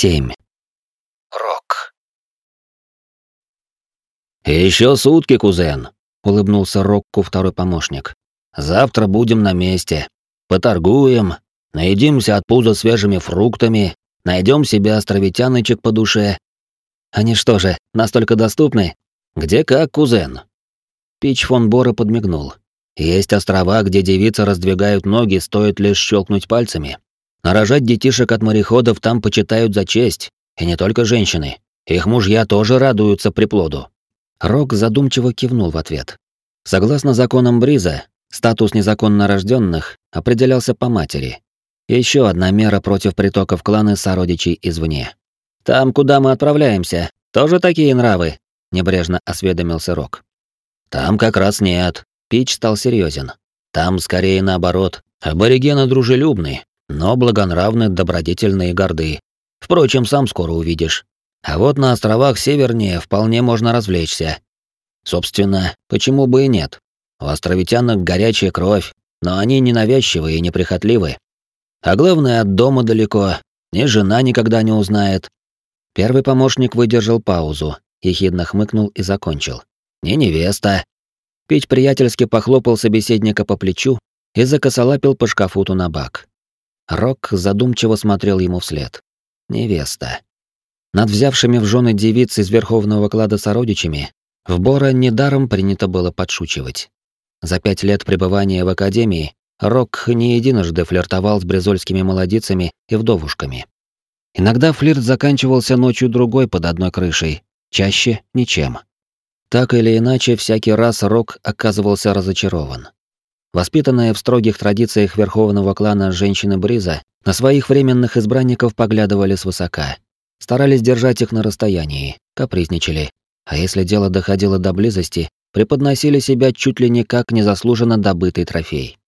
7. Рок. Еще сутки, кузен, улыбнулся Рокку второй помощник. Завтра будем на месте. Поторгуем, наедимся от пуза свежими фруктами, найдем себе островитяночек по душе. Они что же, настолько доступны? Где как, кузен? Пич фон Бора подмигнул. Есть острова, где девицы раздвигают ноги, стоит лишь щелкнуть пальцами. Нарожать детишек от мореходов там почитают за честь, и не только женщины. Их мужья тоже радуются приплоду. Рок задумчиво кивнул в ответ. Согласно законам Бриза, статус незаконно рожденных определялся по матери. Еще одна мера против притоков кланы сородичей извне. «Там, куда мы отправляемся, тоже такие нравы?» — небрежно осведомился Рок. «Там как раз нет», Пич стал серьезен. Там скорее наоборот. Аборигены дружелюбны, но благонравны, добродетельны и горды. Впрочем, сам скоро увидишь. А вот на островах севернее вполне можно развлечься. Собственно, почему бы и нет? У островитянок горячая кровь, но они ненавязчивые и неприхотливы. А главное, от дома далеко, ни жена никогда не узнает. Первый помощник выдержал паузу, ехидно хмыкнул и закончил. Не невеста, Пить приятельски похлопал собеседника по плечу и закосолапил по шкафу тунабак. Рок задумчиво смотрел ему вслед. Невеста. Над взявшими в жены девиц из верховного клада сородичами в Бора недаром принято было подшучивать. За пять лет пребывания в академии Рок не единожды флиртовал с брезольскими молодицами и вдовушками. Иногда флирт заканчивался ночью другой под одной крышей, чаще — ничем. Так или иначе, всякий раз Рок оказывался разочарован. Воспитанная в строгих традициях верховного клана женщины Бриза, на своих временных избранников поглядывали свысока. Старались держать их на расстоянии, капризничали. А если дело доходило до близости, преподносили себя чуть ли не как незаслуженно добытый трофей.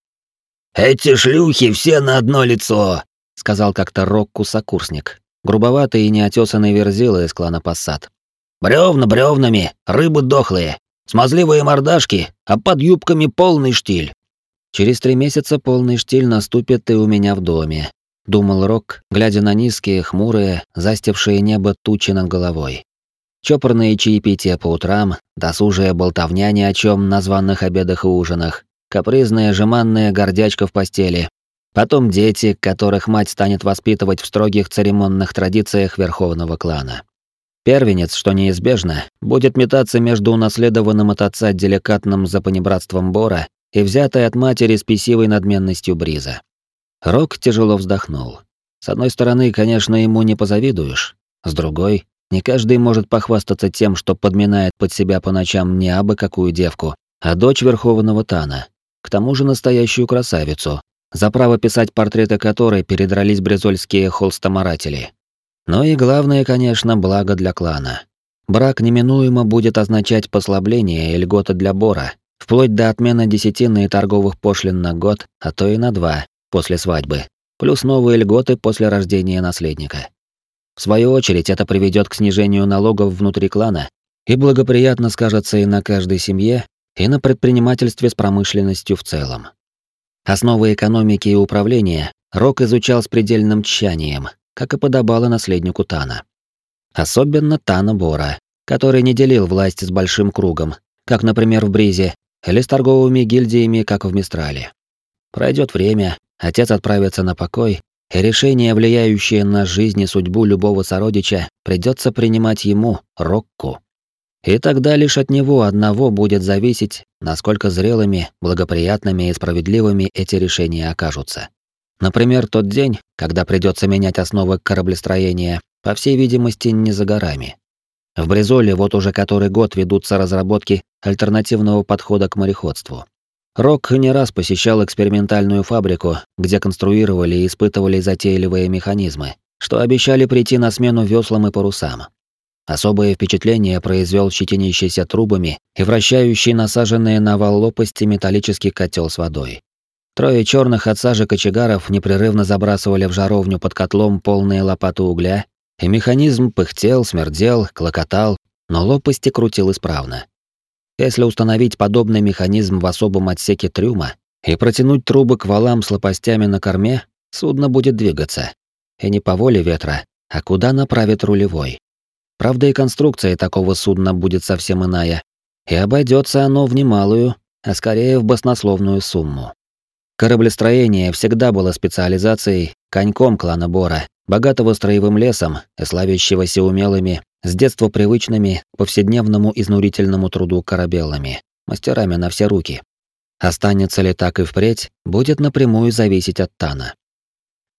«Эти шлюхи все на одно лицо!» — сказал как-то Рокку сокурсник, грубоватый и неотесанный верзила из клана Пассат. Бревна бревнами, рыбы дохлые, смазливые мордашки, а под юбками полный штиль. Через три месяца полный штиль наступит и у меня в доме, думал Рок, глядя на низкие, хмурые, застившие небо тучи над головой. Чопорные чаепития по утрам, досужая болтовня ни о чем на званых обедах и ужинах, капризная жеманная гордячка в постели, потом дети, которых мать станет воспитывать в строгих церемонных традициях верховного клана. Первенец, что неизбежно, будет метаться между унаследованным от отца деликатным запанибратством Бора и взятой от матери спесивой надменностью Бриза. Рок тяжело вздохнул. С одной стороны, конечно, ему не позавидуешь. С другой, не каждый может похвастаться тем, что подминает под себя по ночам не абы какую девку, а дочь Верховного Тана. К тому же настоящую красавицу, за право писать портреты которой передрались брезольские холстоморатели. Но и главное, конечно, благо для клана. Брак неминуемо будет означать послабление и льготы для Бора, вплоть до отмены десятины торговых пошлин на год, а то и на два, после свадьбы, плюс новые льготы после рождения наследника. В свою очередь, это приведет к снижению налогов внутри клана и благоприятно скажется и на каждой семье, и на предпринимательстве с промышленностью в целом. Основы экономики и управления Рок изучал с предельным тщанием, как и подобало наследнику Тана. Особенно Тана Бора, который не делил власть с большим кругом, как, например, в Бризе, или с торговыми гильдиями, как в Мистрале. Пройдет время, отец отправится на покой, и решение, влияющее на жизнь и судьбу любого сородича, придется принимать ему, Рокку. И тогда лишь от него одного будет зависеть, насколько зрелыми, благоприятными и справедливыми эти решения окажутся. Например, тот день, когда придется менять основы кораблестроения, по всей видимости, не за горами. В Бризоле вот уже который год ведутся разработки альтернативного подхода к мореходству. Рок не раз посещал экспериментальную фабрику, где конструировали и испытывали затейливые механизмы, что обещали прийти на смену веслам и парусам. Особое впечатление произвел щетинящийся трубами и вращающий насаженные на вал лопасти металлический котел с водой. Трое черных от сажи кочегаров непрерывно забрасывали в жаровню под котлом полные лопаты угля, и механизм пыхтел, смердел, клокотал, но лопасти крутил исправно. Если установить подобный механизм в особом отсеке трюма и протянуть трубы к валам с лопастями на корме, судно будет двигаться. И не по воле ветра, а куда направит рулевой. Правда, и конструкция такого судна будет совсем иная, и обойдется оно в немалую, а скорее в баснословную сумму. Кораблестроение всегда было специализацией коньком клана Бора, богатого строевым лесом и славящегося умелыми, с детства привычными к повседневному изнурительному труду корабелами, мастерами на все руки. Останется ли так и впредь, будет напрямую зависеть от Тана.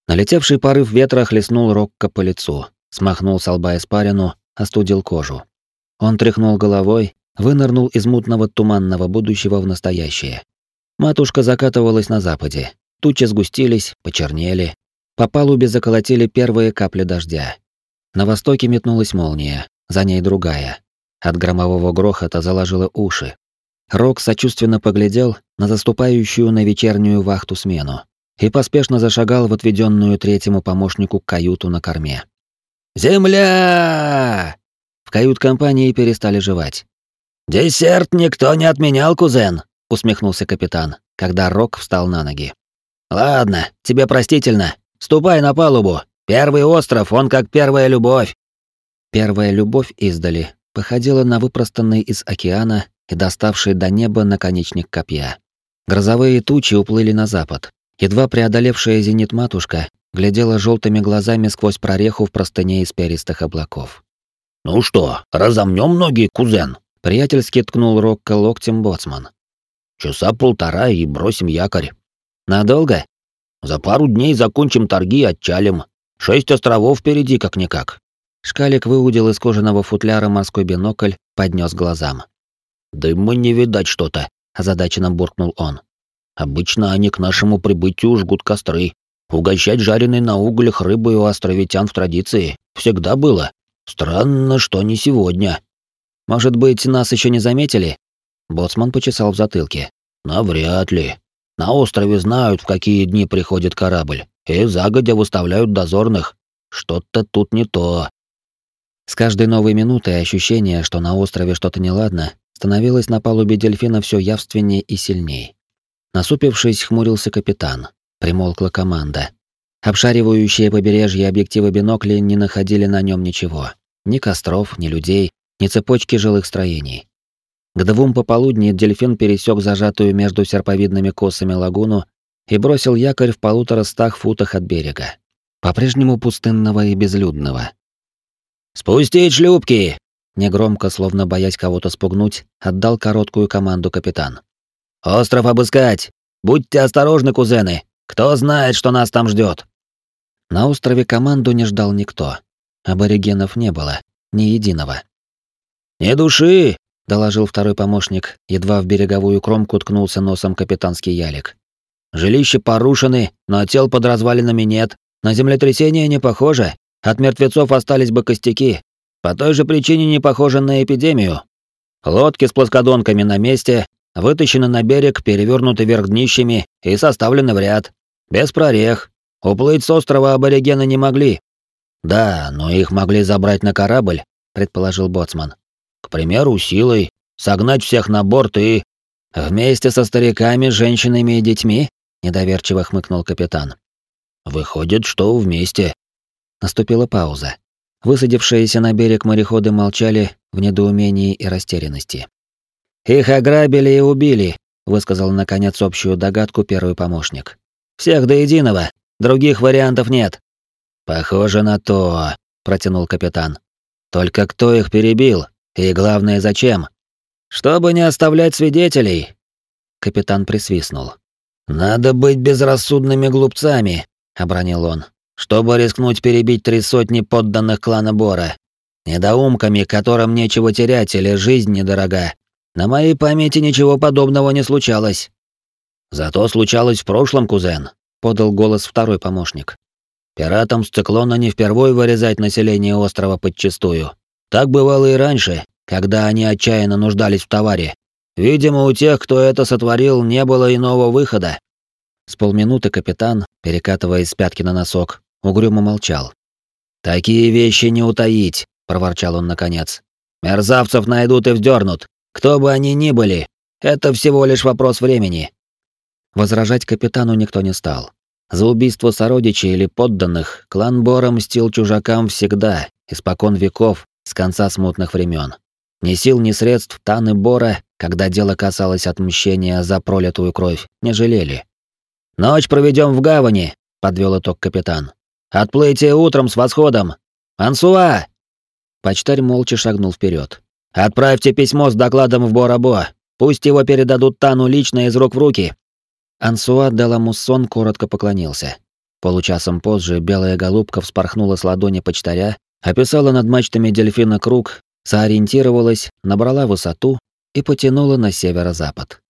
Налетевший порыв ветра хлестнул Рокко по лицу, смахнул с лба испарину, остудил кожу. Он тряхнул головой, вынырнул из мутного туманного будущего в настоящее. Матушка закатывалась на западе. Тучи сгустились, почернели. По палубе заколотили первые капли дождя. На востоке метнулась молния, за ней другая. От громового грохота заложило уши. Рок сочувственно поглядел на заступающую на вечернюю вахту смену и поспешно зашагал в отведенную третьему помощнику каюту на корме. «Земля!» В кают-компании перестали жевать. «Десерт никто не отменял, кузен», — усмехнулся капитан, когда Рок встал на ноги. «Ладно, тебе простительно. Ступай на палубу. Первый остров, он как первая любовь». Первая любовь издали походила на выпростанный из океана и доставший до неба наконечник копья. Грозовые тучи уплыли на запад. Едва преодолевшая зенит матушка глядела желтыми глазами сквозь прореху в простыне из перистых облаков. «Ну что, разомнем ноги, кузен?» Приятельски ткнул Рокко локтем боцман. «Часа полтора и бросим якорь». «Надолго?» «За пару дней закончим торги и отчалим. Шесть островов впереди как-никак». Шкалик выудил из кожаного футляра морской бинокль, поднес глазам. «Дыма не видать что-то», — озадаченно буркнул он. «Обычно они к нашему прибытию жгут костры. Угощать жареной на углях рыбой у островитян в традиции всегда было. Странно, что не сегодня». Может быть, нас еще не заметили? Боцман почесал в затылке. Навряд ли. На острове знают, в какие дни приходит корабль, и загодя выставляют дозорных. Что-то тут не то. С каждой новой минутой ощущение, что на острове что-то неладно, становилось на палубе дельфина все явственнее и сильней. Насупившись, хмурился капитан. Примолкла команда. Обшаривающие побережье объективы бинокли не находили на нем ничего. Ни костров, ни людей, ни цепочки жилых строений. К двум пополудни дельфин пересек зажатую между серповидными косами лагуну и бросил якорь в полутора стах футах от берега, по-прежнему пустынного и безлюдного. «Спустить шлюпки!» Негромко, словно боясь кого-то спугнуть, отдал короткую команду капитан. «Остров обыскать! Будьте осторожны, кузены! Кто знает, что нас там ждет. На острове команду не ждал никто. Аборигенов не было, ни единого. «Не души!» — доложил второй помощник, едва в береговую кромку ткнулся носом капитанский ялик. «Жилища порушены, но тел под развалинами нет. На землетрясение не похоже. От мертвецов остались бы костяки. По той же причине не похоже на эпидемию. Лодки с плоскодонками на месте, вытащены на берег, перевернуты вверх днищами и составлены в ряд. Без прорех. Уплыть с острова аборигены не могли. Да, но их могли забрать на корабль, предположил боцман. К примеру, силой, согнать всех на борт и... Вместе со стариками, женщинами и детьми? Недоверчиво хмыкнул капитан. Выходит, что вместе. Наступила пауза. Высадившиеся на берег мореходы молчали в недоумении и растерянности. «Их ограбили и убили», — высказал наконец общую догадку первый помощник. «Всех до единого. Других вариантов нет». «Похоже на то», — протянул капитан. «Только кто их перебил? И главное, зачем? Чтобы не оставлять свидетелей. Капитан присвистнул. Надо быть безрассудными глупцами, обронил он, чтобы рискнуть перебить три сотни подданных клана Бора. Недоумками, которым нечего терять или жизнь недорога. На моей памяти ничего подобного не случалось. Зато случалось в прошлом, кузен, подал голос второй помощник. Пиратам с циклона не впервой вырезать население острова подчистую. Так бывало и раньше, когда они отчаянно нуждались в товаре. Видимо, у тех, кто это сотворил, не было иного выхода. С полминуты капитан, перекатываясь с пятки на носок, угрюмо молчал. «Такие вещи не утаить», — проворчал он наконец. «Мерзавцев найдут и вздернут. Кто бы они ни были, это всего лишь вопрос времени». Возражать капитану никто не стал. За убийство сородичей или подданных клан Бора мстил чужакам всегда, испокон веков, с конца смутных времен. Ни сил, ни средств Таны Бора, когда дело касалось отмщения за пролитую кровь, не жалели. «Ночь проведем в гавани», — подвел итог капитан. «Отплытие утром с восходом! Ансуа!» Почтарь молча шагнул вперед. «Отправьте письмо с докладом в Борабо. Пусть его передадут Тану лично из рук в руки». Ансуа Деламуссон коротко поклонился. Получасом позже белая голубка вспорхнула с ладони почтаря, описала над мачтами дельфина круг, соориентировалась, набрала высоту и потянула на северо-запад.